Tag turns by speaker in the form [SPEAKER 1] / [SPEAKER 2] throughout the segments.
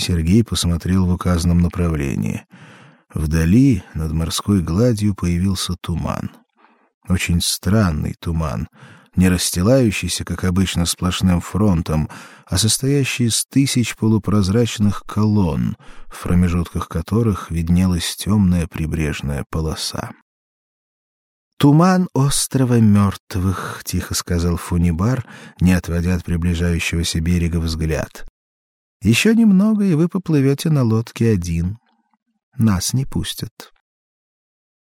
[SPEAKER 1] Сергей посмотрел в указанном направлении. Вдали, над морской гладью, появился туман. Очень странный туман, не расстилающийся, как обычно, сплошным фронтом, а состоящий из тысяч полупрозрачных колонн, в промежутках которых виднелась темная прибрежная полоса. «Туман острова мертвых», — тихо сказал Фунибар, не отводя от приближающегося берега взгляд. «Еще немного, и вы поплывете на лодке один. Нас не пустят».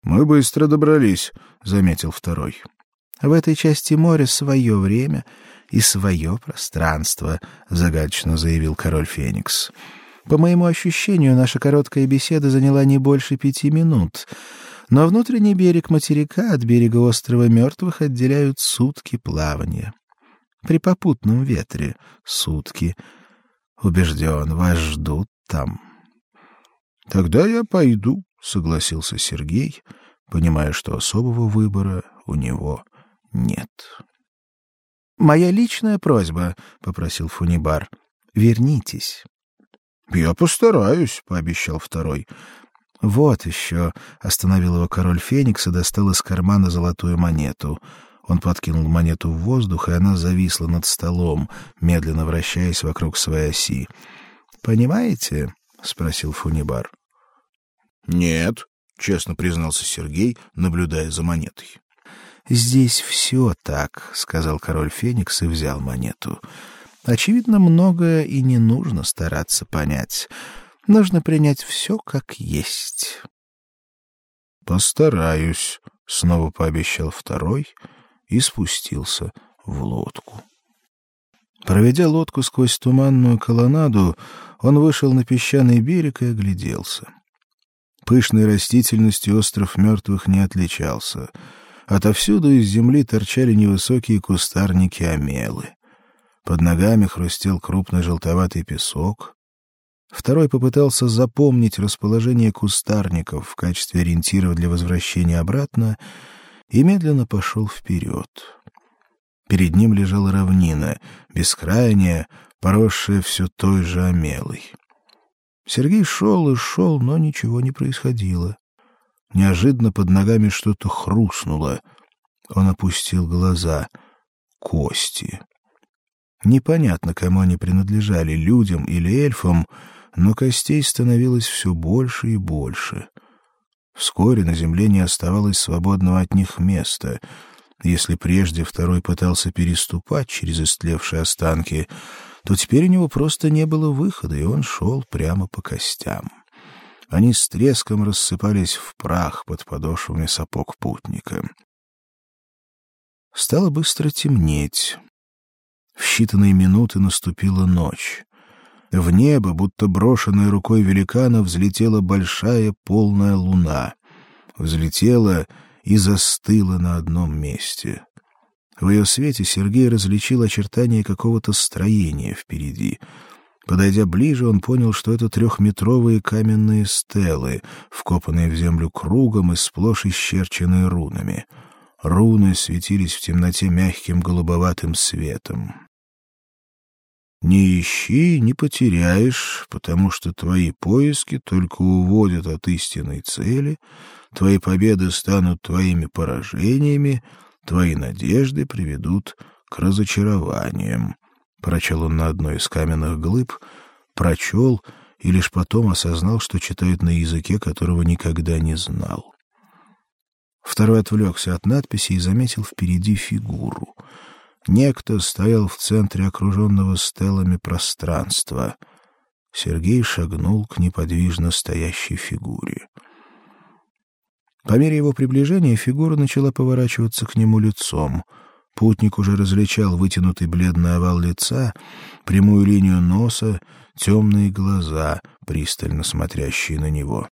[SPEAKER 2] «Мы быстро добрались», — заметил второй.
[SPEAKER 1] В этой части моря свое время и свое пространство, загадочно заявил король Феникс. По моему ощущению, наша короткая беседа заняла не больше пяти минут, но внутренний берег материка от берега острова Мертвых отделяют сутки плавания. При попутном ветре сутки. Убежден, вас ждут там.
[SPEAKER 2] Тогда я пойду, согласился Сергей, понимая, что особого выбора у него нет.
[SPEAKER 1] Моя личная просьба, попросил Фунибар. Вернитесь.
[SPEAKER 2] Я постараюсь, пообещал второй.
[SPEAKER 1] Вот еще, остановил его король Феникс и достал из кармана золотую монету. Он подкинул монету в воздух, и она зависла над столом, медленно вращаясь вокруг своей оси. Понимаете? спросил Фунибар.
[SPEAKER 2] Нет, честно признался Сергей, наблюдая за монетой.
[SPEAKER 1] Здесь все так, сказал король Феникс и взял монету. Очевидно, многое и не нужно стараться понять. Нужно принять все как есть.
[SPEAKER 2] Постараюсь, снова пообещал второй и спустился в лодку.
[SPEAKER 1] Проведя лодку сквозь туманную колоннаду, он вышел на песчаный берег и огляделся. Пышной растительностью остров мертвых не отличался. Отовсюду из земли торчали невысокие кустарники омелы. Под ногами хрустел крупный желтоватый песок. Второй попытался запомнить расположение кустарников в качестве ориентиров для возвращения обратно и медленно пошел вперед. Перед ним лежала равнина, бескрайняя, поросшая все той же омелой. Сергей шел и шел, но ничего не происходило. Неожиданно под ногами что-то хрустнуло. Он опустил глаза. Кости. Непонятно, кому они принадлежали, людям или эльфам, но костей становилось все больше и больше. Вскоре на земле не оставалось свободного от них места. Если прежде второй пытался переступать через истлевшие останки, то теперь у него просто не было выхода, и он шел прямо по костям. Они с треском рассыпались в прах под подошвами сапог путника. Стало быстро темнеть. В считанные минуты наступила ночь. В небо, будто брошенная рукой великана, взлетела большая полная луна. Взлетела и застыла на одном месте. В ее свете Сергей различил очертания какого-то строения впереди. Подойдя ближе, он понял, что это трехметровые каменные стелы, вкопанные в землю кругом и сплошь исчерченные рунами. Руны светились в темноте мягким голубоватым светом. Не ищи, не потеряешь, потому что твои поиски только уводят от истинной цели, твои победы станут твоими поражениями, твои надежды приведут к разочарованиям. Прочел он на одной из каменных глыб, прочел и лишь потом осознал, что читает на языке, которого никогда не знал. Второй отвлекся от надписи и заметил впереди фигуру. Некто стоял в центре окруженного стелами пространства. Сергей шагнул к неподвижно стоящей фигуре. По мере его приближения фигура начала поворачиваться к нему лицом. Путник уже различал вытянутый бледный овал лица, прямую линию носа, темные глаза, пристально смотрящие на него.